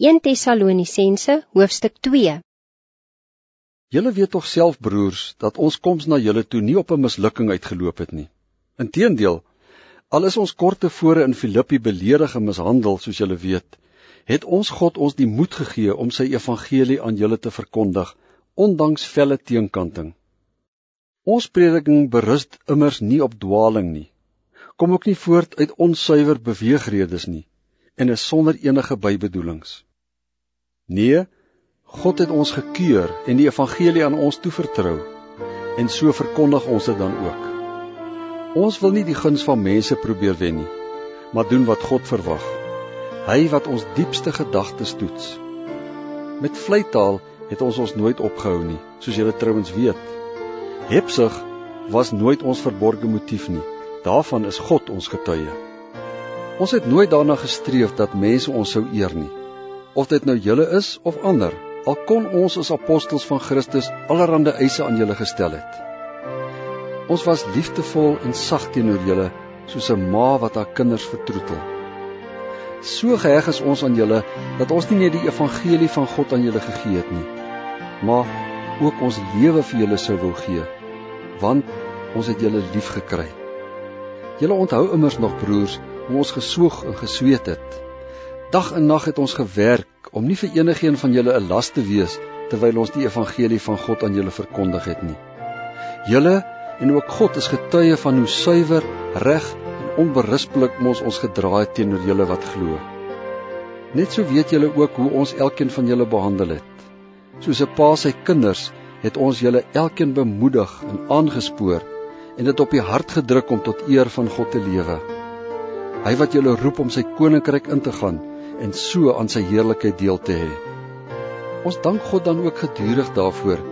1 Tessalonisense hoofstuk 2 Julle weet tog self broers dat ons koms na julle toe nie op 'n mislukking uitgeloop het nie. Inteendeel, al is ons kort tevore in Filippi beledig en mishandel soos julle weet, het ons God ons die moed gegee om sy evangelie aan julle te verkondig ondanks felle teenkanting. Ons prediking berus immers nie op dwaaling nie. Kom ook nie voort uit onsuiwer beweegredes nie en is sonder enige bybedoelings. Nee, God het ons gekeur en die evangelie aan ons toevertrou en so verkondig ons dit dan ook. Ons wil nie die guns van mense probeer wen nie, maar doen wat God verwag. Hy wat ons diepste gedagtes toets. Met vleitaal het ons ons nooit opgehou nie, soos julle trouens weet. Hebsug was nooit ons verborgde motief nie. Daarvan is God ons getuie. Ons het nooit daarna gestreef dat mense ons sou eer nie of dit nou julle is of ander, al kon ons as apostels van Christus allerlei eise aan julle gestel het. Ons was liefdevol en sag teenoor julle, soos 'n ma wat haar kinders vertroetel. So geheg is ons aan julle dat ons nie net die evangelie van God aan julle gegee het nie, maar ook ons lewe vir julle sou wou gee, want ons het julle lief gekry. Julle onthou immers nog broers, hoe ons gesoog en gesweet het. Dag en nag het ons gewerk om nie vir enigiemand van julle 'n las te wees terwyl ons die evangelie van God aan julle verkondig het nie. Julle en ook God is getuie van hoe suiwer, reg en onberispelik ons ons gedra het teenoor julle wat glo. Net so weet julle ook hoe ons elkeen van julle behandel het. Soos 'n pa sy kinders het ons julle elkeen bemoedig en aangespoor en dit op die hart gedruk om tot eer van God te lewe. Hy wat julle roep om sy koninkryk in te gaan en so aan sy heerlikheid deel te hê. Ons dank God dan ook gedurig daarvoor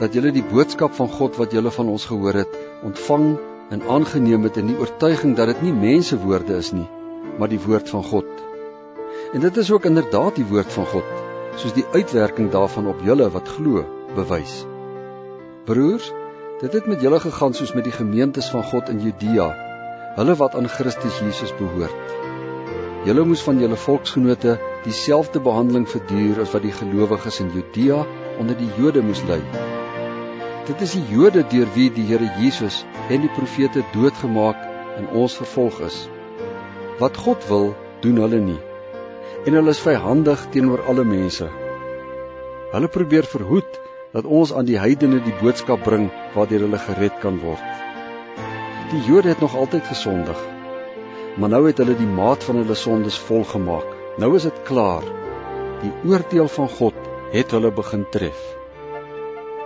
dat julle die boodskap van God wat julle van ons gehoor het, ontvang en aangeneem het in die oortuiging dat dit nie mense woorde is nie, maar die woord van God. En dit is ook inderdaad die woord van God, soos die uitwerking daarvan op julle wat glo bewys. Broers, dit het met julle gegaan soos met die gemeentes van God in Judea, hulle wat aan Christus Jesus behoort. Julle moes van julle volksgenote dieselfde behandeling verduur as wat die gelowiges in Judea onder die Jode moes ly. Dit is die Jode deur wie die Here Jesus en die profete doodgemaak en ons vervolg is. Wat God wil, doen hulle nie. En hulle is vyhandig teenoor alle mense. Hulle probeer verhoed dat ons aan die heidene die boodskap bring waardeur hulle gered kan word. Die Jode het nog altyd gesondig maar nou het hulle die maat van hulle sondes volgemaak. Nou is dit klaar. Die oordeel van God het hulle begin tref.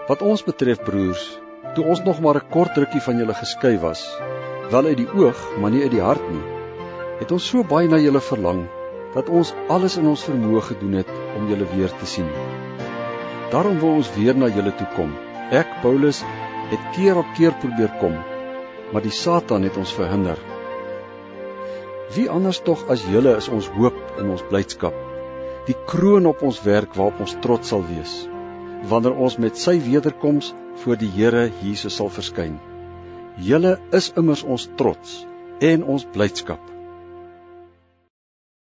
Wat ons betref broers, toe ons nog maar 'n kort rukkie van julle geskei was, wel uit die oog, maar nie uit die hart nie, het ons so baie na julle verlang dat ons alles in ons vermoë gedoen het om julle weer te sien. Daarom wil ons weer na julle toe kom. Ek Paulus het keer op keer probeer kom, maar die Satan het ons verhinder. Wie anders tog as julle is ons hoop in ons blydskap. Die kroon op ons werk waarop ons trots sal wees wanneer ons met sy wederkoms voor die Here Jesus sal verskyn. Julle is immers ons trots en ons blydskap.